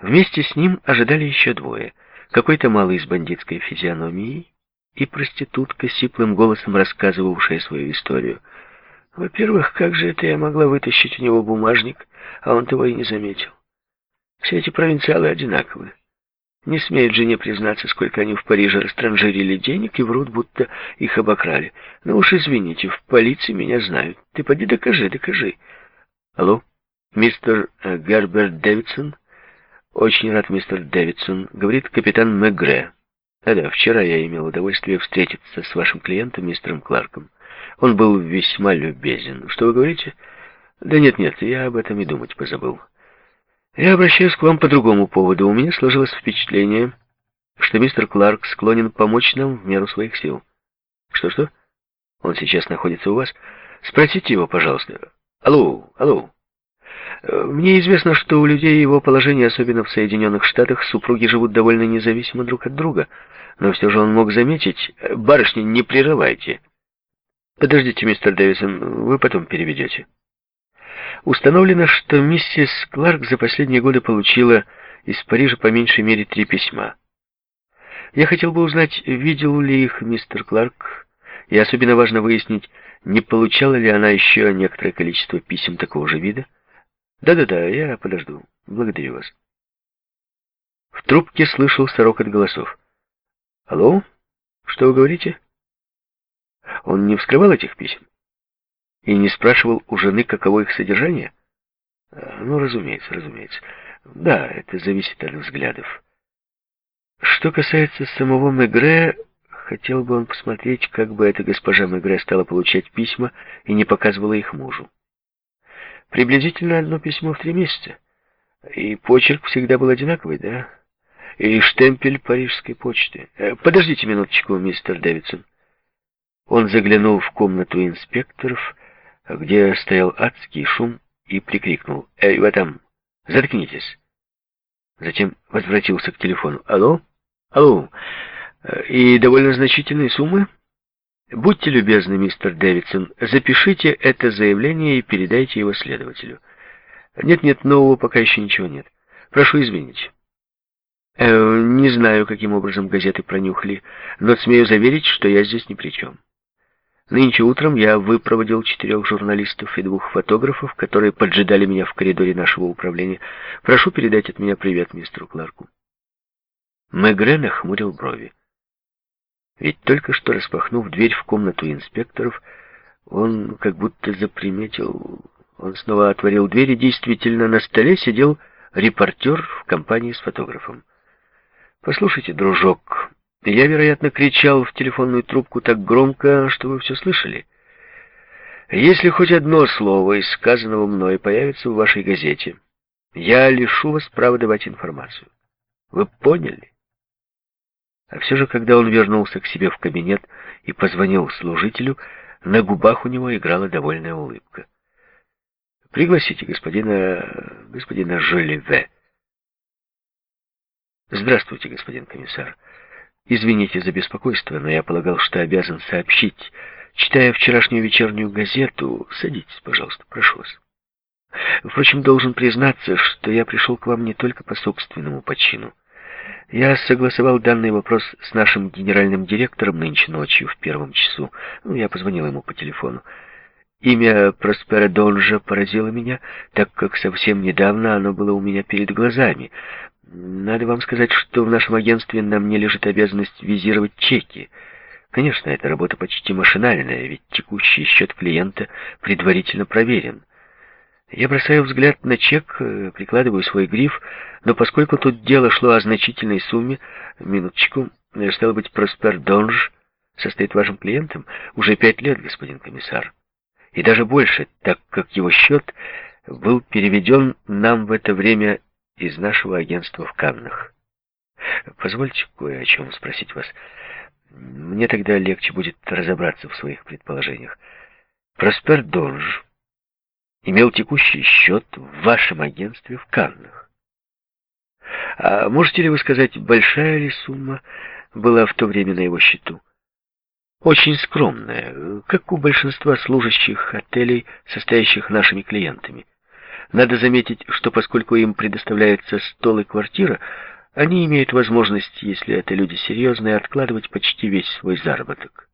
Вместе с ним ожидали еще двое. Какой-то малый с бандитской физиономией и проститутка, сиплым голосом рассказывавшая свою историю. Во-первых, как же это я могла вытащить у него бумажник, а он того и не заметил? Все эти провинциалы одинаковы. Не смеют жене признаться, сколько они в Париже растранжирили денег и врут, будто их обокрали. Ну уж извините, в полиции меня знают. Ты поди докажи, докажи. Алло, мистер э, Герберт Дэвидсон? Очень рад, мистер Дэвидсон, говорит капитан Мегре. Да-да, вчера я имел удовольствие встретиться с вашим клиентом, мистером Кларком. Он был весьма любезен. Что вы говорите? Да нет-нет, я об этом и думать позабыл. Я обращаюсь к вам по другому поводу. У меня сложилось впечатление, что мистер Кларк склонен помочь нам в меру своих сил. Что-что? Он сейчас находится у вас? Спросите его, пожалуйста. Алло, алло. Мне известно, что у людей его положения, особенно в Соединенных Штатах, супруги живут довольно независимо друг от друга. Но все же он мог заметить... Барышни, не прерывайте. Подождите, мистер Дэвисон, вы потом переведете. Установлено, что миссис Кларк за последние годы получила из Парижа по меньшей мере три письма. Я хотел бы узнать, видел ли их мистер Кларк, и особенно важно выяснить, не получала ли она еще некоторое количество писем такого же вида. Да-да-да, я подожду. Благодарю вас. В трубке слышал сорок от голосов. Алло? Что вы говорите? Он не вскрывал этих писем? И не спрашивал у жены, каково их содержание? А, ну, разумеется, разумеется. Да, это зависит от взглядов. Что касается самого Мегре, хотел бы он посмотреть, как бы эта госпожа Мегре стала получать письма и не показывала их мужу. Приблизительно одно письмо в три месяца. И почерк всегда был одинаковый, да? И штемпель парижской почты. Э, подождите минуточку, мистер Дэвидсон. Он заглянул в комнату инспекторов где стоял адский шум, и прикрикнул «Эй, вы там, заткнитесь!» Затем возвратился к телефону. «Алло? Алло? И довольно значительные суммы?» «Будьте любезны, мистер Дэвидсон, запишите это заявление и передайте его следователю». «Нет-нет, нового пока еще ничего нет. Прошу извинить». Э, «Не знаю, каким образом газеты пронюхали, но смею заверить, что я здесь ни при чем». Нынче утром я выпроводил четырех журналистов и двух фотографов, которые поджидали меня в коридоре нашего управления. Прошу передать от меня привет мистеру Кларку. Мегре нахмурил брови. Ведь только что распахнув дверь в комнату инспекторов, он как будто заприметил... Он снова отворил дверь, и действительно на столе сидел репортер в компании с фотографом. «Послушайте, дружок», я, вероятно, кричал в телефонную трубку так громко, что вы все слышали. Если хоть одно слово из сказанного мной появится в вашей газете, я лишу вас права давать информацию. Вы поняли? А все же, когда он вернулся к себе в кабинет и позвонил служителю, на губах у него играла довольная улыбка. «Пригласите господина... господина Жолеве». «Здравствуйте, господин комиссар». Извините за беспокойство, но я полагал, что обязан сообщить. Читая вчерашнюю вечернюю газету... Садитесь, пожалуйста, прошу вас. Впрочем, должен признаться, что я пришел к вам не только по собственному почину. Я согласовал данный вопрос с нашим генеральным директором нынче ночью в первом часу. Ну, я позвонил ему по телефону. Имя Проспера Донжа поразило меня, так как совсем недавно оно было у меня перед глазами. Надо вам сказать, что в нашем агентстве на мне лежит обязанность визировать чеки. Конечно, эта работа почти машинальная, ведь текущий счет клиента предварительно проверен. Я бросаю взгляд на чек, э, прикладываю свой гриф, но поскольку тут дело шло о значительной сумме, минуточку, э, стало быть, Проспер Донж состоит вашим клиентом уже пять лет, господин комиссар. И даже больше, так как его счет был переведен нам в это время из нашего агентства в Каннах. Позвольте кое о чем спросить вас. Мне тогда легче будет разобраться в своих предположениях. Проспер Донж имел текущий счет в вашем агентстве в Каннах. А можете ли вы сказать, большая ли сумма была в то время на его счету? Очень скромная, как у большинства служащих отелей, состоящих нашими клиентами. Надо заметить, что поскольку им предоставляется стол и квартира, они имеют возможность, если это люди серьезные, откладывать почти весь свой заработок.